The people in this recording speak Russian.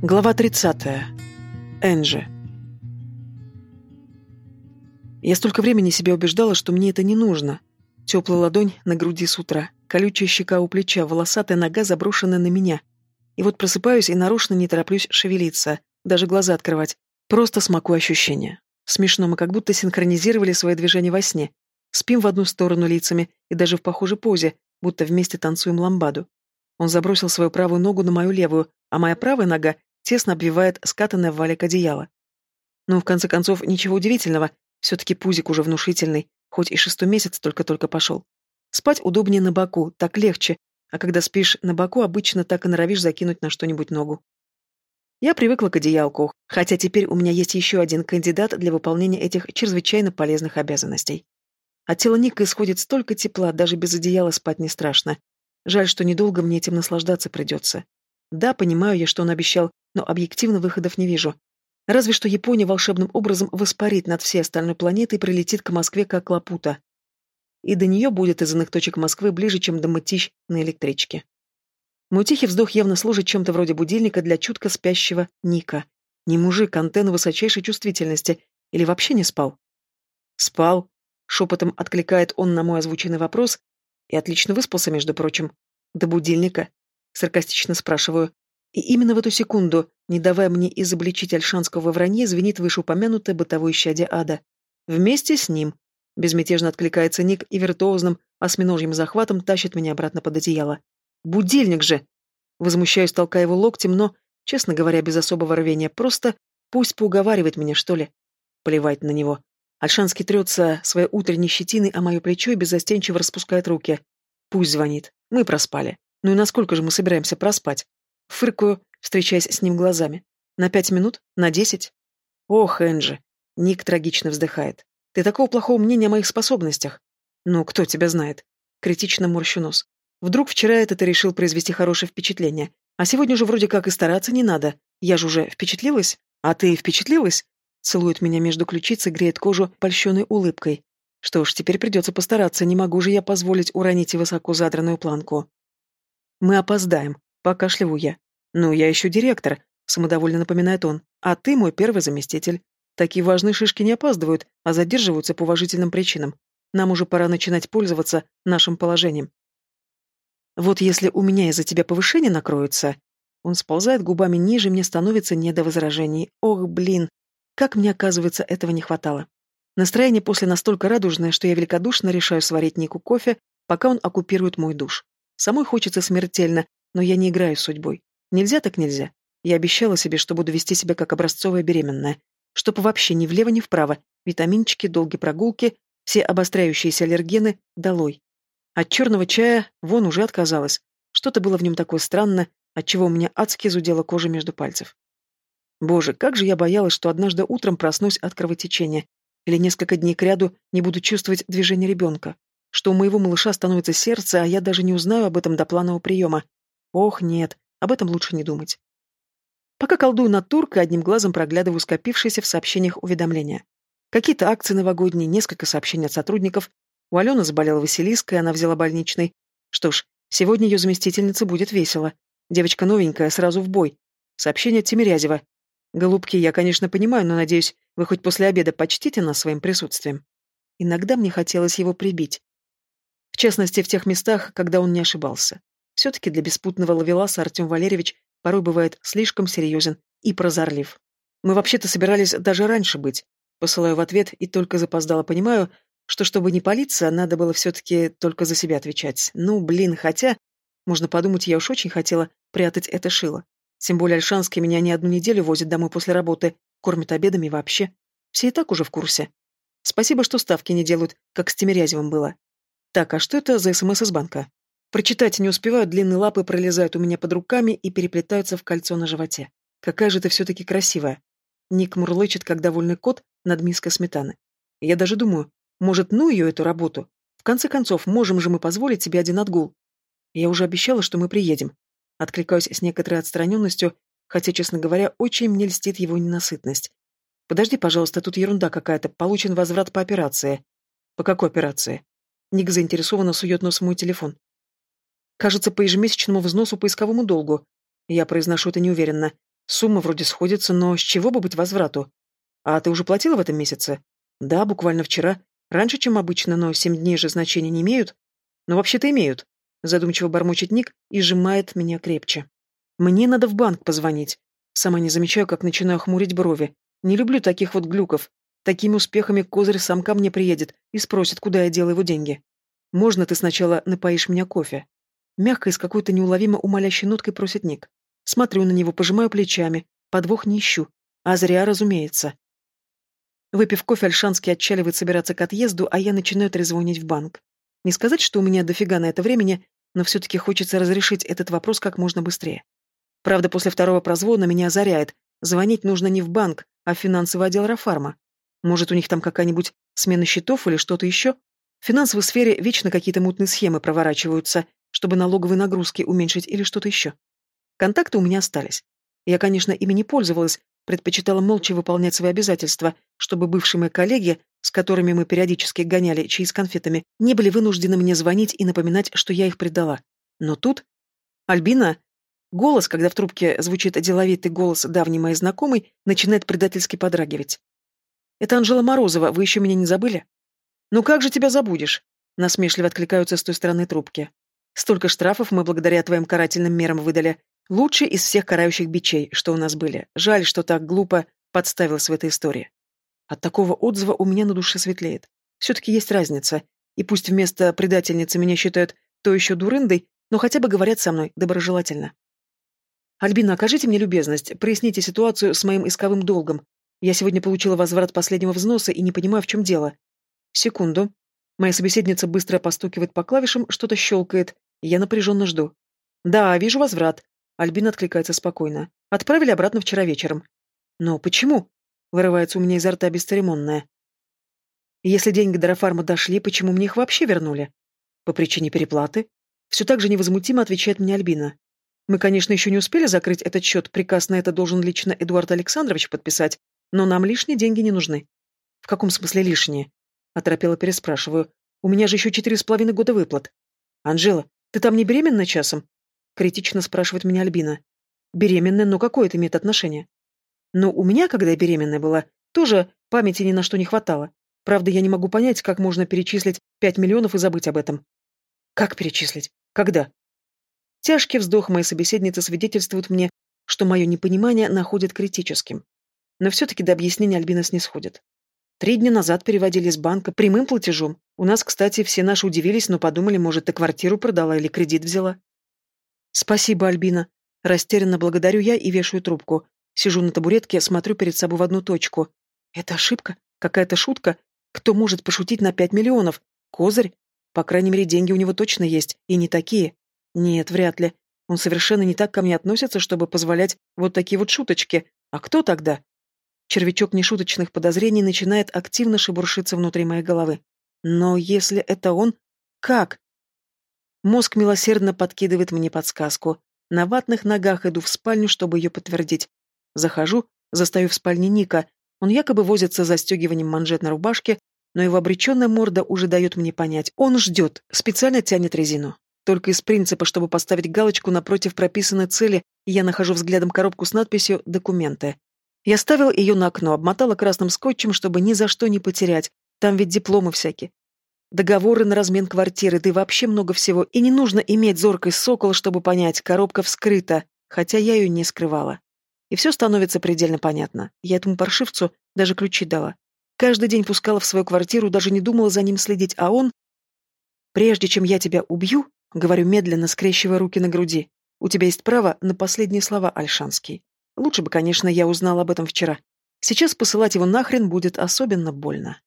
Глава 30. Энджи. Я столько времени себя убеждала, что мне это не нужно. Теплая ладонь на груди с утра, колючая щека у плеча, волосатая нога заброшенная на меня. И вот просыпаюсь и нарочно не тороплюсь шевелиться, даже глаза открывать. Просто смакую ощущения. Смешно, мы как будто синхронизировали свои движения во сне. Спим в одну сторону лицами и даже в похожей позе, будто вместе танцуем ламбаду. Он забросил свою правую ногу на мою левую, а моя правая нога тесно обвивает скатанное валик одеяло. Но, в конце концов, ничего удивительного, все-таки пузик уже внушительный, хоть и шестой месяц только-только пошел. Спать удобнее на боку, так легче, а когда спишь на боку, обычно так и норовишь закинуть на что-нибудь ногу. Я привыкла к одеялку, хотя теперь у меня есть еще один кандидат для выполнения этих чрезвычайно полезных обязанностей. От тела Ника исходит столько тепла, даже без одеяла спать не страшно. Жаль, что недолго мне этим наслаждаться придется. Да, понимаю я, что он обещал но объективно выходов не вижу. Разве что Япония волшебным образом воспарит над всей остальной планетой и прилетит к Москве как лапута. И до нее будет из иных точек Москвы ближе, чем до Мытищ на электричке. Мой тихий вздох явно служит чем-то вроде будильника для чутко спящего Ника. Не мужик, антенна высочайшей чувствительности. Или вообще не спал? Спал. Шепотом откликает он на мой озвученный вопрос. И отлично выспался, между прочим. До будильника. Саркастично спрашиваю. И именно в эту секунду, не давая мне изобличить альшанского вранье, звенит вышеупомянутое бытовое щадя ада. Вместе с ним. Безмятежно откликается Ник и виртуозным осьминожьим захватом тащит меня обратно под одеяло. «Будильник же!» Возмущаюсь, толкая его локтем, но, честно говоря, без особого рвения, просто пусть поуговаривает меня, что ли. Плевать на него. Альшанский трется своей утренней щетиной о мое плечо и беззастенчиво распускает руки. Пусть звонит. Мы проспали. Ну и насколько же мы собираемся проспать? Фыркаю, встречаясь с ним глазами. На пять минут? На десять? Ох, Энджи. Ник трагично вздыхает. Ты такого плохого мнения о моих способностях. Ну, кто тебя знает? Критично морщу нос. Вдруг вчера это ты решил произвести хорошее впечатление, а сегодня же вроде как и стараться не надо. Я же уже впечатлилась? А ты впечатлилась? Целует меня между ключиц и греет кожу польщенной улыбкой. Что ж, теперь придется постараться, не могу же я позволить уронить высоко задранную планку. Мы опоздаем, Покашливаю я. «Ну, я еще директор», — самодовольно напоминает он. «А ты мой первый заместитель. Такие важные шишки не опаздывают, а задерживаются по уважительным причинам. Нам уже пора начинать пользоваться нашим положением». «Вот если у меня из-за тебя повышение накроется...» Он сползает губами ниже, мне становится не до возражений. Ох, блин, как мне, оказывается, этого не хватало. Настроение после настолько радужное, что я великодушно решаю сварить Нику кофе, пока он оккупирует мой душ. Самой хочется смертельно, но я не играю с судьбой. Нельзя так нельзя. Я обещала себе, что буду вести себя как образцовая беременная. Чтобы вообще ни влево, ни вправо. Витаминчики, долгие прогулки, все обостряющиеся аллергены долой. От черного чая вон уже отказалась. Что-то было в нем такое странное, отчего у меня адски зудела кожа между пальцев. Боже, как же я боялась, что однажды утром проснусь от кровотечения, или несколько дней кряду не буду чувствовать движение ребенка, что у моего малыша становится сердце, а я даже не узнаю об этом до планового приема. Ох, нет, об этом лучше не думать. Пока колдую над туркой, одним глазом проглядываю скопившиеся в сообщениях уведомления. Какие-то акции новогодние, несколько сообщений от сотрудников. У Алены заболела Василиска, и она взяла больничный. Что ж, сегодня ее заместительнице будет весело. Девочка новенькая, сразу в бой. Сообщение от Тимирязева. Голубки, я, конечно, понимаю, но, надеюсь, вы хоть после обеда почтите нас своим присутствием. Иногда мне хотелось его прибить. В частности, в тех местах, когда он не ошибался. Все-таки для беспутного ловеласа Артем Валерьевич порой бывает слишком серьезен и прозорлив. Мы вообще-то собирались даже раньше быть. Посылаю в ответ и только запоздало понимаю, что чтобы не палиться, надо было все-таки только за себя отвечать. Ну, блин, хотя... Можно подумать, я уж очень хотела прятать это шило. Тем более Альшанский меня не одну неделю возит домой после работы, кормит обедами вообще. Все и так уже в курсе. Спасибо, что ставки не делают, как с Тимирязевым было. Так, а что это за СМС из банка? Прочитать не успеваю, длинные лапы пролезают у меня под руками и переплетаются в кольцо на животе. Какая же ты все-таки красивая. Ник мурлычет, как довольный кот над миской сметаны. Я даже думаю, может, ну ее эту работу? В конце концов, можем же мы позволить себе один отгул? Я уже обещала, что мы приедем. Откликаюсь с некоторой отстраненностью, хотя, честно говоря, очень мне льстит его ненасытность. Подожди, пожалуйста, тут ерунда какая-то. Получен возврат по операции. По какой операции? Ник заинтересованно сует нос в мой телефон. Кажется, по ежемесячному взносу по исковому долгу. Я произношу это неуверенно. Сумма вроде сходится, но с чего бы быть возврату? А ты уже платила в этом месяце? Да, буквально вчера. Раньше, чем обычно, но семь дней же значения не имеют. Но вообще-то имеют. Задумчиво бормочет Ник и сжимает меня крепче. Мне надо в банк позвонить. Сама не замечаю, как начинаю хмурить брови. Не люблю таких вот глюков. Такими успехами козырь сам ко мне приедет и спросит, куда я делаю его деньги. Можно ты сначала напоишь меня кофе? Мягко и с какой-то неуловимо умоляющей ноткой просит Ник. Смотрю на него, пожимаю плечами. Подвох не ищу. А зря, разумеется. Выпив кофе, Альшанский отчаливает собираться к отъезду, а я начинаю трезвонить в банк. Не сказать, что у меня дофига на это времени, но все-таки хочется разрешить этот вопрос как можно быстрее. Правда, после второго прозвона меня озаряет. Звонить нужно не в банк, а в финансовый отдел Рафарма. Может, у них там какая-нибудь смена счетов или что-то еще? В финансовой сфере вечно какие-то мутные схемы проворачиваются, чтобы налоговые нагрузки уменьшить или что-то еще. Контакты у меня остались. Я, конечно, ими не пользовалась, предпочитала молча выполнять свои обязательства, чтобы бывшие мои коллеги, с которыми мы периодически гоняли чаи с конфетами, не были вынуждены мне звонить и напоминать, что я их предала. Но тут... Альбина... Голос, когда в трубке звучит деловитый голос давней моей знакомой, начинает предательски подрагивать. «Это Анжела Морозова, вы еще меня не забыли?» «Ну как же тебя забудешь?» Насмешливо откликаются с той стороны трубки. «Столько штрафов мы благодаря твоим карательным мерам выдали. Лучший из всех карающих бичей, что у нас были. Жаль, что так глупо подставилась в этой истории. От такого отзыва у меня на душе светлеет. Все-таки есть разница. И пусть вместо предательницы меня считают то еще дурындой, но хотя бы говорят со мной доброжелательно. «Альбина, окажите мне любезность, проясните ситуацию с моим исковым долгом. Я сегодня получила возврат последнего взноса и не понимаю, в чем дело. Секунду. Моя собеседница быстро постукивает по клавишам, что-то щелкает. Я напряженно жду. Да, вижу возврат. Альбина откликается спокойно. Отправили обратно вчера вечером. Но почему? Вырывается у меня изо рта бесцеремонная. Если деньги Дарафарма дошли, почему мне их вообще вернули? По причине переплаты. Все так же невозмутимо отвечает мне Альбина. Мы, конечно, еще не успели закрыть этот счет, приказ на это должен лично Эдуард Александрович подписать, но нам лишние деньги не нужны. В каком смысле лишние? Оторопела переспрашиваю. У меня же еще четыре с половиной года выплат. Анжела, ты там не беременна часом? Критично спрашивает меня Альбина. Беременная, но какое это имеет отношение? Но у меня, когда я беременная была, тоже памяти ни на что не хватало. Правда, я не могу понять, как можно перечислить пять миллионов и забыть об этом. Как перечислить? Когда? Тяжкий вздох моей собеседницы свидетельствует мне, что мое непонимание находит критическим. Но все-таки до объяснения Альбина снисходит. Три дня назад переводили из банка прямым платежом. У нас, кстати, все наши удивились, но подумали, может, ты квартиру продала или кредит взяла. Спасибо, Альбина. Растерянно благодарю я и вешаю трубку. Сижу на табуретке, смотрю перед собой в одну точку. Это ошибка? Какая-то шутка? Кто может пошутить на пять миллионов? Козырь? По крайней мере, деньги у него точно есть, и не такие. Нет, вряд ли. Он совершенно не так ко мне относится, чтобы позволять вот такие вот шуточки. А кто тогда? Червячок нешуточных подозрений начинает активно шебуршиться внутри моей головы. Но если это он, как? Мозг милосердно подкидывает мне подсказку. На ватных ногах иду в спальню, чтобы ее подтвердить. Захожу, застаю в спальне Ника. Он якобы возится застегиванием манжет на рубашке, но его обреченная морда уже дает мне понять. Он ждет, специально тянет резину. Только из принципа, чтобы поставить галочку напротив прописанной цели, я нахожу взглядом коробку с надписью «Документы». Я ставила ее на окно, обмотала красным скотчем, чтобы ни за что не потерять. Там ведь дипломы всякие. Договоры на размен квартиры, да и вообще много всего. И не нужно иметь зоркой сокол, чтобы понять, коробка вскрыта, хотя я ее не скрывала. И все становится предельно понятно. Я этому паршивцу даже ключи дала. Каждый день пускала в свою квартиру, даже не думала за ним следить, а он... «Прежде чем я тебя убью», — говорю медленно, скрещивая руки на груди, «у тебя есть право на последние слова, Альшанский. Лучше бы, конечно, я узнал об этом вчера. Сейчас посылать его нахрен будет особенно больно.